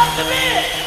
off the bed.